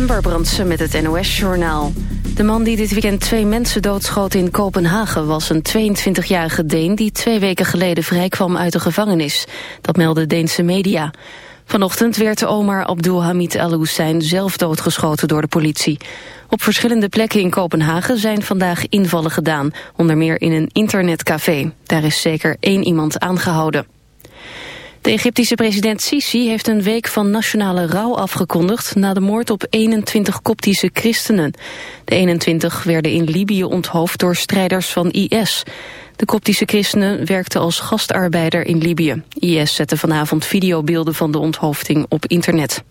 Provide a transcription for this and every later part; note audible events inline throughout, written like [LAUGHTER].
Ember Brandsen met het NOS-journaal. De man die dit weekend twee mensen doodschoot in Kopenhagen... was een 22-jarige Deen die twee weken geleden vrijkwam uit de gevangenis. Dat meldde Deense media. Vanochtend werd Omar Abdulhamid Al-Hussein zelf doodgeschoten door de politie. Op verschillende plekken in Kopenhagen zijn vandaag invallen gedaan. Onder meer in een internetcafé. Daar is zeker één iemand aangehouden. De Egyptische president Sisi heeft een week van nationale rouw afgekondigd na de moord op 21 koptische christenen. De 21 werden in Libië onthoofd door strijders van IS. De koptische christenen werkten als gastarbeider in Libië. IS zette vanavond videobeelden van de onthoofding op internet.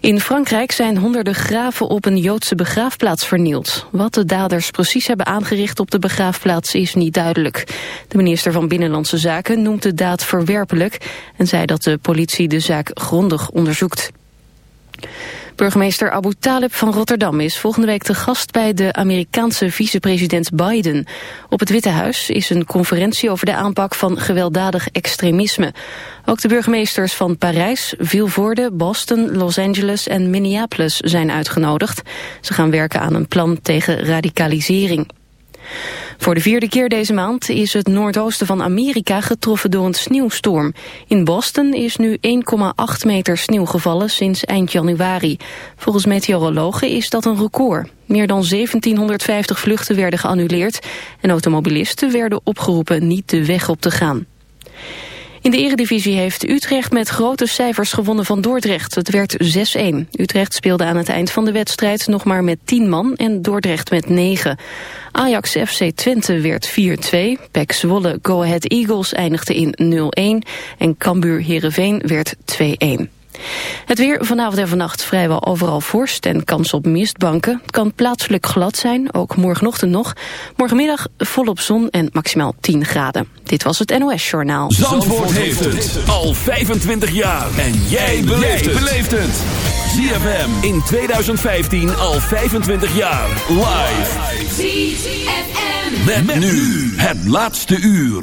In Frankrijk zijn honderden graven op een Joodse begraafplaats vernield. Wat de daders precies hebben aangericht op de begraafplaats is niet duidelijk. De minister van Binnenlandse Zaken noemt de daad verwerpelijk... en zei dat de politie de zaak grondig onderzoekt. Burgemeester Abu Talib van Rotterdam is volgende week te gast bij de Amerikaanse vicepresident Biden. Op het Witte Huis is een conferentie over de aanpak van gewelddadig extremisme. Ook de burgemeesters van Parijs, Vilvoorde, Boston, Los Angeles en Minneapolis zijn uitgenodigd. Ze gaan werken aan een plan tegen radicalisering. Voor de vierde keer deze maand is het noordoosten van Amerika getroffen door een sneeuwstorm. In Boston is nu 1,8 meter sneeuw gevallen sinds eind januari. Volgens meteorologen is dat een record. Meer dan 1750 vluchten werden geannuleerd en automobilisten werden opgeroepen niet de weg op te gaan. In de eredivisie heeft Utrecht met grote cijfers gewonnen van Dordrecht. Het werd 6-1. Utrecht speelde aan het eind van de wedstrijd nog maar met 10 man en Dordrecht met 9. Ajax FC Twente werd 4-2. PEC Zwolle Go Ahead Eagles eindigde in 0-1. En Cambuur Heerenveen werd 2-1. Het weer vanavond en vannacht vrijwel overal vorst en kans op mistbanken. Het kan plaatselijk glad zijn, ook morgenochtend nog. Morgenmiddag volop zon en maximaal 10 graden. Dit was het NOS Journaal. Zandvoort, heeft het al 25 jaar. En jij beleeft het. ZFM in 2015 al 25 jaar. Live. ZFM. met nu het laatste uur.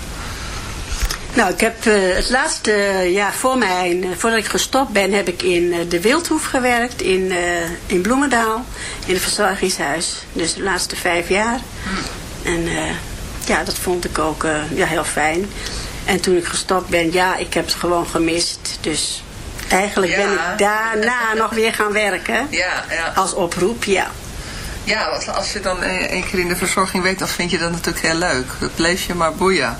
Nou, ik heb uh, het laatste jaar voor mij, voordat ik gestopt ben, heb ik in uh, de Wildhoef gewerkt in, in Bloemendaal, in het verzorgingshuis. Dus de laatste vijf jaar. En ja, dat vond ik ook ja, heel fijn. En toen ik gestopt ben, ja, ik heb het gewoon gemist. Dus Eigenlijk ben ik daarna [LAUGHS] nog weer gaan werken. Ja, ja. Als oproep, ja. Ja, als je dan een keer in de verzorging weet, dan vind je dat natuurlijk heel leuk. Dat bleef je maar boeien.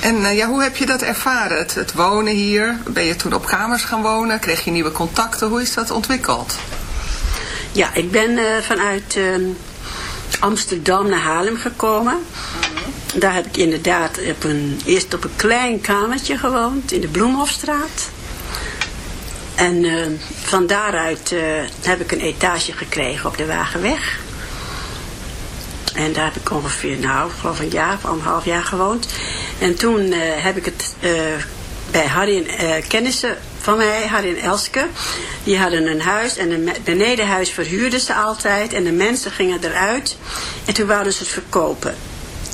En uh, ja, hoe heb je dat ervaren, het, wonen hier? Ben je toen op kamers gaan wonen? Kreeg je nieuwe contacten? Hoe is dat ontwikkeld? Ja, ik ben uh, vanuit uh, Amsterdam naar Haarlem gekomen. Daar heb ik inderdaad op een, eerst op een klein kamertje gewoond in de Bloemhofstraat. En van daaruit heb ik een etage gekregen op de Wagenweg. En daar heb ik ongeveer, nou, geloof een jaar of anderhalf jaar gewoond. En toen uh, heb ik het uh, bij Harry en uh, kennissen van mij, Harry en Elske. Die hadden een huis en een benedenhuis verhuurden ze altijd. En de mensen gingen eruit. En toen wouden ze het verkopen.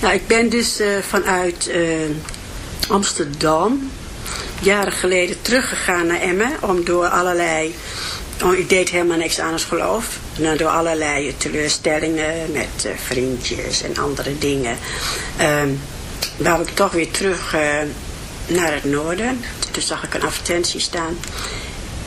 Nou, ik ben dus uh, vanuit uh, Amsterdam jaren geleden teruggegaan naar Emmen. Om door allerlei... Oh, ik deed helemaal niks aan het geloof. Nou, door allerlei teleurstellingen met uh, vriendjes en andere dingen. wou ik toch weer terug naar het noorden. Toen zag ik een advertentie staan.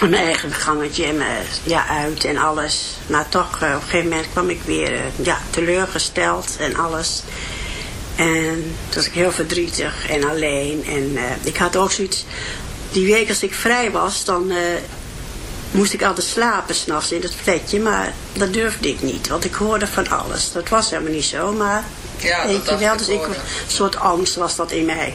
mijn eigen gangetje en mijn, ja, uit en alles. Maar toch, uh, op een gegeven moment kwam ik weer uh, ja, teleurgesteld en alles. En toen was ik heel verdrietig en alleen. En uh, ik had ook zoiets... Die week als ik vrij was, dan moest ik altijd slapen s'nachts in het flatje. Maar dat durfde ik niet, want ik hoorde van alles. Dat was helemaal niet zo, maar... Ja, weet je wel, dus ik, een soort angst was dat in mij.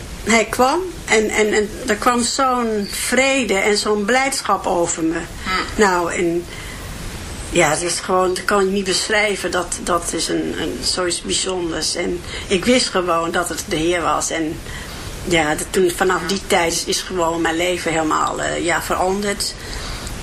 hij kwam en, en, en er kwam zo'n vrede en zo'n blijdschap over me. Hm. Nou, en ja, het is gewoon, dat kan ik niet beschrijven. Dat, dat is een, een, zoiets bijzonders. En ik wist gewoon dat het de Heer was. En ja, dat toen, vanaf die tijd is, is gewoon mijn leven helemaal uh, ja, veranderd.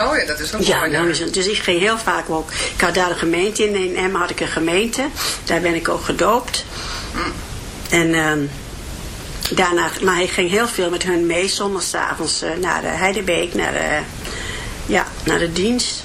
Oh ja, dat is ook ja, mooi. nou het. Dus ik ging heel vaak ook. Ik had daar een gemeente in. In Emmen had ik een gemeente. Daar ben ik ook gedoopt. Mm. En ehm, daarna, maar hij ging heel veel met hun mee zondagsavonds uh, naar uh, Heidebeek, naar, uh, ja, naar de dienst.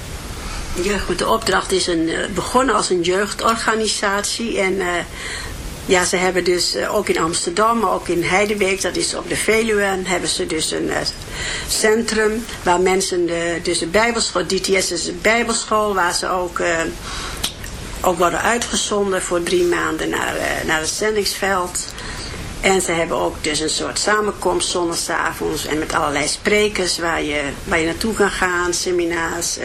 Jeugd met de opdracht is een, begonnen als een jeugdorganisatie. En uh, ja, ze hebben dus uh, ook in Amsterdam, maar ook in Heidebeek, dat is op de Veluwe, hebben ze dus een centrum waar mensen, de, dus de bijbelschool, DTS is een bijbelschool, waar ze ook, ook worden uitgezonden voor drie maanden naar, naar het zendingsveld. En ze hebben ook dus een soort samenkomst zondagsavonds en met allerlei sprekers waar je, waar je naartoe kan gaan, seminars.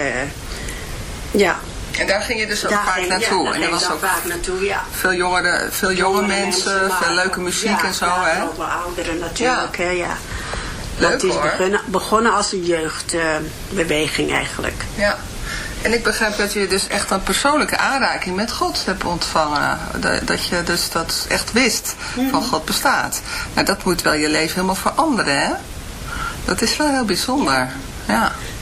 Ja, en daar ging je dus ook daar vaak ging, naartoe. Ja, en er was ook vaak naartoe, ja. veel jongeren, veel jonge, jonge mensen, mensen veel leuke muziek ja, en zo, ja, hè? ook wel ouderen natuurlijk, ja. hè, ja. Leuk het is hoor. Begonnen, begonnen als een jeugdbeweging uh, eigenlijk. Ja. En ik begrijp dat je dus echt een persoonlijke aanraking met God hebt ontvangen. Dat je dus dat echt wist Mhm. van God bestaat. Nou, dat moet wel je leven helemaal veranderen, hè? Dat is wel heel bijzonder. Ja.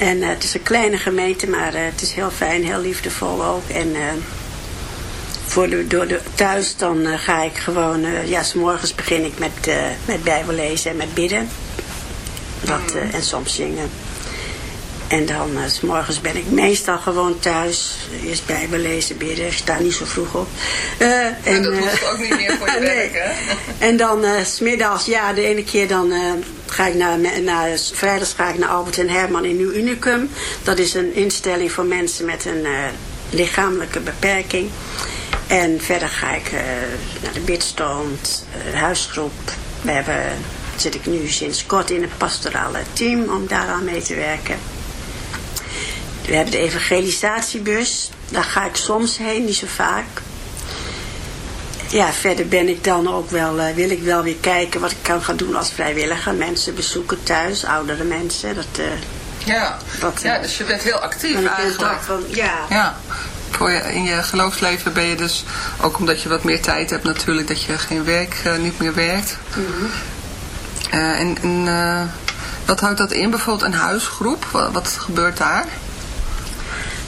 En uh, het is een kleine gemeente, maar uh, het is heel fijn, heel liefdevol ook. En uh, voor de, door de, thuis dan ga ik gewoon, ja, s morgens begin ik met, met bijbel lezen en met bidden. Dat, en soms zingen. En dan, s morgens ben ik meestal gewoon thuis. Eerst bijbel lezen, bidden. Ik sta niet zo vroeg op. en, en dat hoeft ook niet meer voor je [LAUGHS] werk, hè? En dan, smiddags, ja, de ene keer dan ga ik naar, naar, ga ik naar Albert en Herman in Nieuw Unicum. Dat is een instelling voor mensen met een uh, lichamelijke beperking. En verder ga ik uh, naar de bidstond, uh, de huisgroep. We hebben, zit ik nu sinds kort in het pastorale team om daaraan mee te werken. We hebben de evangelisatiebus. Daar ga ik soms heen, niet zo vaak ja, verder ben ik dan ook wel, uh, wil ik wel weer kijken wat ik kan gaan doen als vrijwilliger. Mensen bezoeken thuis, oudere mensen. Dat, uh, ja. Dat, ja, dus je bent heel actief eigenlijk. Van, ja. ja. Voor je, in je geloofsleven ben je dus, ook omdat je wat meer tijd hebt natuurlijk, dat je geen werk, uh, niet meer werkt. Mm -hmm. en en wat houdt dat in? Bijvoorbeeld een huisgroep, wat, wat gebeurt daar?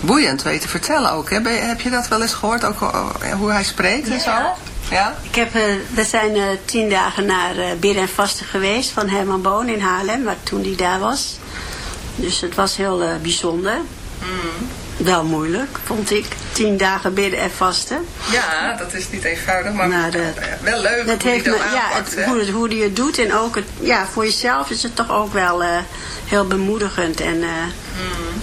boeiend weet te vertellen ook. Hè? Heb je dat wel eens gehoord, ook hoe hij spreekt en zo? Ja? Ik heb, uh, we zijn uh, tien dagen naar bidden en vasten geweest van Herman Boon in Haarlem, waar toen hij daar was. Dus het was heel bijzonder. Mm. Wel moeilijk, vond ik. Tien dagen bidden en vasten. Ja, dat is niet eenvoudig, maar de, wel leuk dat hoe heeft me, ja, het, hoe, het, hoe hij het doet en ook het, ja, voor jezelf is het toch ook wel heel bemoedigend en mm.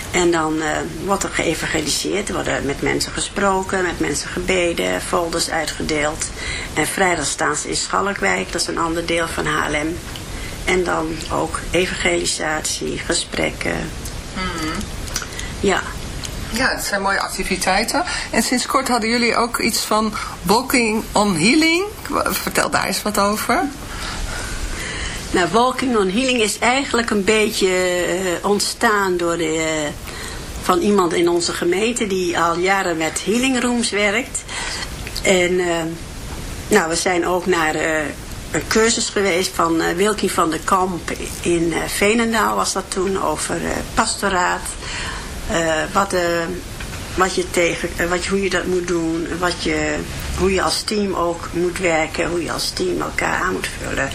En dan uh, wordt er geëvangeliseerd, er worden met mensen gesproken, met mensen gebeden, folders uitgedeeld. En vrijdag staan ze in Schalkwijk, dat is een ander deel van Haarlem. En dan ook evangelisatie, gesprekken. Mm Ja, ja, het zijn mooie activiteiten. En sinds kort hadden jullie ook iets van Walking on Healing. Vertel daar eens wat over. Nou, Walking on Healing is eigenlijk een beetje uh, ontstaan door de, uh, van iemand in onze gemeente die al jaren met healing rooms werkt. En uh, nou, we zijn ook naar een cursus geweest van Wilkie van der Kamp in Veenendaal was dat toen over pastoraat uh, wat, uh, wat je tegen, uh, wat, hoe je dat moet doen, wat je, hoe je als team ook moet werken, hoe je als team elkaar aan moet vullen.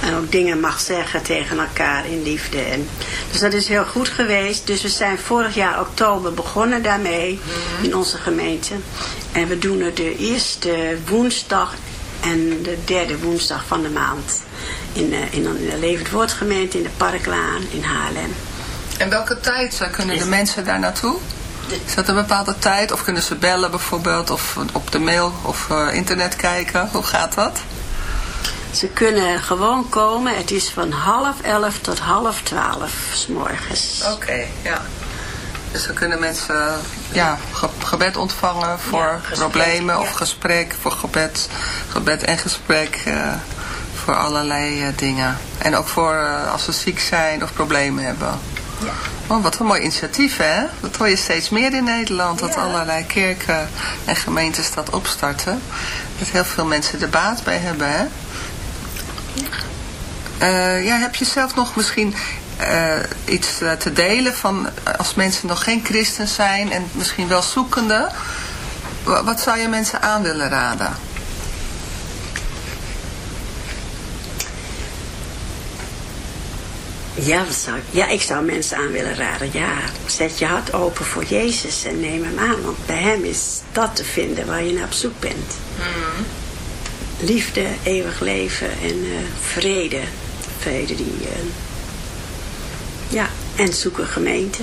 En ook dingen mag zeggen tegen elkaar in liefde. En, dus dat is heel goed geweest. Dus we zijn vorig jaar oktober begonnen daarmee mm-hmm. in onze gemeente. En we doen het de eerste woensdag en de derde woensdag van de maand. In, in, in de Levend Woordgemeente in de Parklaan in Haarlem. En welke tijd eh, kunnen de mensen daar naartoe? Is dat een bepaalde tijd? Of kunnen ze bellen bijvoorbeeld? Of op de mail of uh, internet kijken? Hoe gaat dat? Ze kunnen gewoon komen. Het is van half elf tot half twaalf s morgens. Oké, okay, ja. Dus dan kunnen mensen ja, gebed ontvangen voor ja, problemen of gesprek, voor gebed, gebed en gesprek, uh, voor allerlei uh, dingen. En ook voor uh, als ze ziek zijn of problemen hebben. Ja. Oh, wat een mooi initiatief, hè? Dat hoor je steeds meer in Nederland, dat allerlei kerken en gemeentes dat opstarten. Dat heel veel mensen er baat bij hebben, hè? Uh, ja, heb je zelf nog misschien uh, iets uh, te delen van als mensen nog geen christen zijn en misschien wel zoekende? Wat zou je mensen aan willen raden? Ja, zou, ja, ik zou mensen aan willen raden. Ja, zet je hart open voor Jezus en neem hem aan. Want bij hem is dat te vinden waar je naar op zoek bent. Mm. Liefde, eeuwig leven en uh, vrede. Vrede die... Uh, ja, en zoek een gemeente.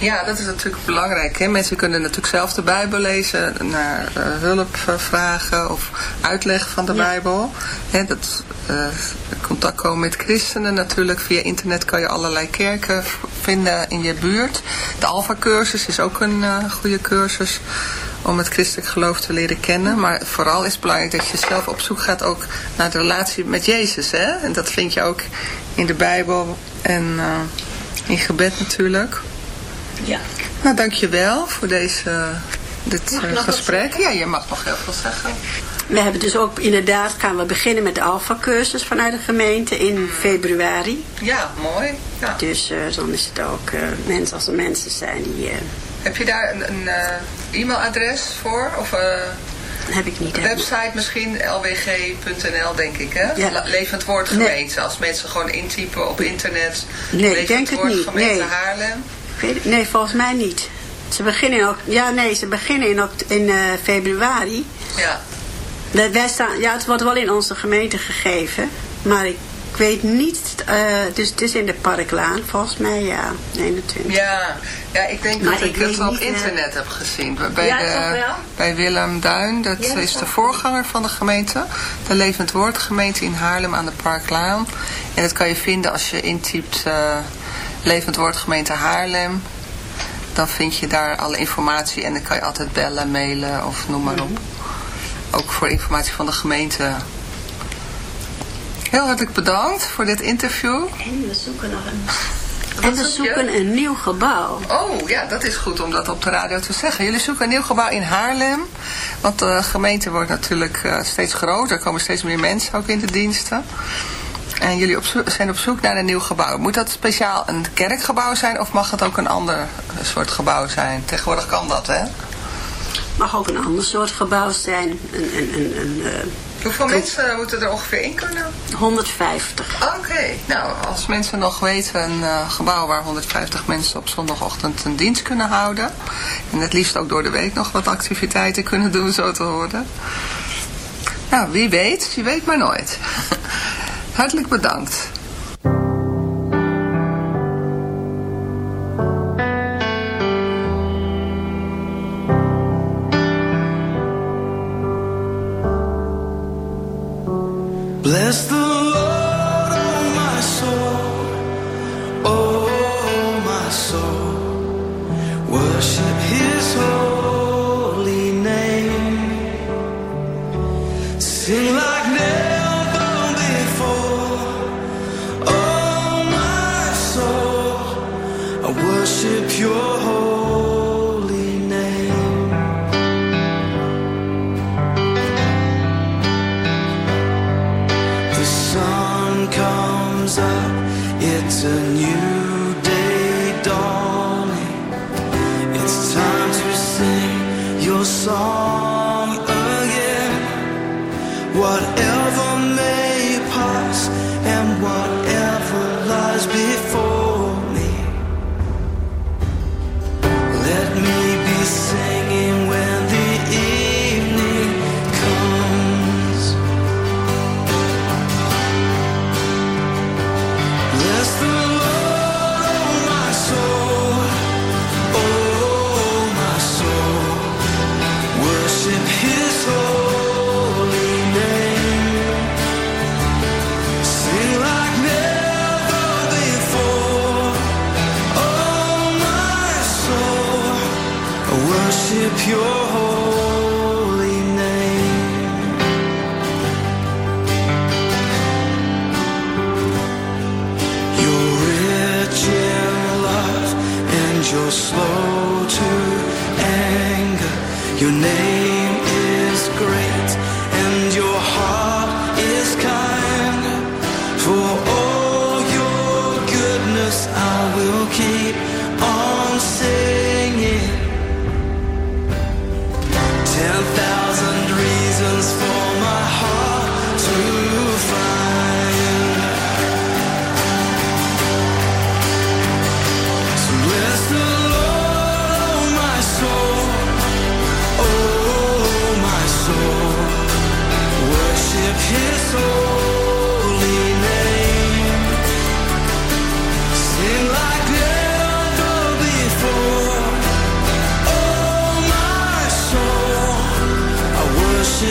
Ja, dat is natuurlijk belangrijk. Hè? Mensen kunnen natuurlijk zelf de Bijbel lezen, naar uh, hulp vragen of uitleg van de ja. Bijbel. Hè, dat, uh, contact komen met christenen natuurlijk. Via internet kan je allerlei kerken vinden in je buurt. De Alpha-cursus is ook een uh, goede cursus om het christelijk geloof te leren kennen. Maar vooral is het belangrijk dat je zelf op zoek gaat ook naar de relatie met Jezus. Hè? En dat vind je ook in de Bijbel en in gebed natuurlijk. Ja. Nou, dankjewel voor deze, dit uh, gesprek. Ja, je mag nog heel veel zeggen. We hebben dus ook inderdaad, gaan we beginnen met de Alpha-cursus vanuit de gemeente in februari. Ja, mooi. Ja. Dus uh, dan is het ook uh, mensen als er mensen zijn die... Heb je daar een, een e-mailadres voor? Of heb ik niet. Een website misschien, lwg.nl denk ik, hè? Ja. Levend Woord Gemeente. Nee. Als mensen gewoon intypen op internet. Nee, ik denk het niet. Gemeente nee. Haarlem. Nee, volgens mij niet. Ze beginnen in, ja, nee, ze beginnen in, in uh, februari. Ja. Dat wij staan, ja, het wordt wel in onze gemeente gegeven. Maar ik weet niet, uh, dus het is in de Parklaan, volgens mij, ja, 21. Ja, ja ik denk maar dat ik, ik het op niet, internet uh, heb gezien. Bij, ja, de, bij Willem Duin, dat ja, is de voorganger van de gemeente. De Levend Woord gemeente in Haarlem aan de Parklaan. En dat kan je vinden als je intypt... Uh, Levend Woord gemeente Haarlem. dan vind je daar alle informatie en dan kan je altijd bellen, mailen of noem maar op. Ook voor informatie van de gemeente. Heel hartelijk bedankt voor dit interview. En we zoeken nog een... En we zoeken een nieuw gebouw. Oh, ja, dat is goed om dat op de radio te zeggen. Jullie zoeken een nieuw gebouw in Haarlem. Want de gemeente wordt natuurlijk uh, steeds groter. Er komen steeds meer mensen ook in de diensten. En jullie op zijn op zoek naar een nieuw gebouw. Moet dat speciaal een kerkgebouw zijn of mag het ook een ander soort gebouw zijn? Tegenwoordig kan dat, hè? mag ook een ander soort gebouw zijn. Een, een, een, een uh, Hoeveel mensen moeten er ongeveer in kunnen? 150. Oké, nou als mensen nog weten een uh, gebouw waar 150 mensen op zondagochtend een dienst kunnen houden. En het liefst ook door de week nog wat activiteiten kunnen doen, zo te horen. Nou, wie weet, je weet maar nooit. [LAUGHS] Hartelijk bedankt. It's a new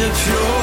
if you're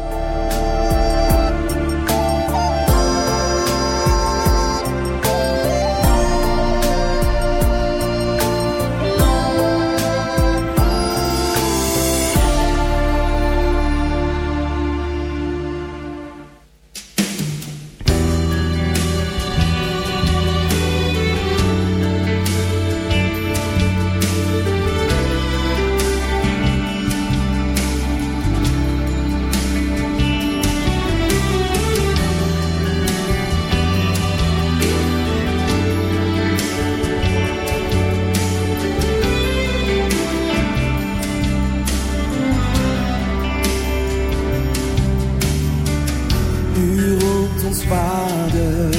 ons vader.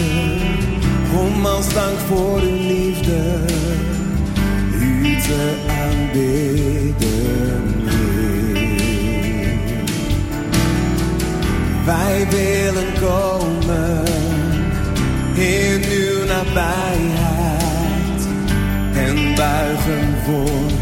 Om als dank voor uw liefde, u te aanbidden. Wij willen komen in uw nabijheid en buigen voor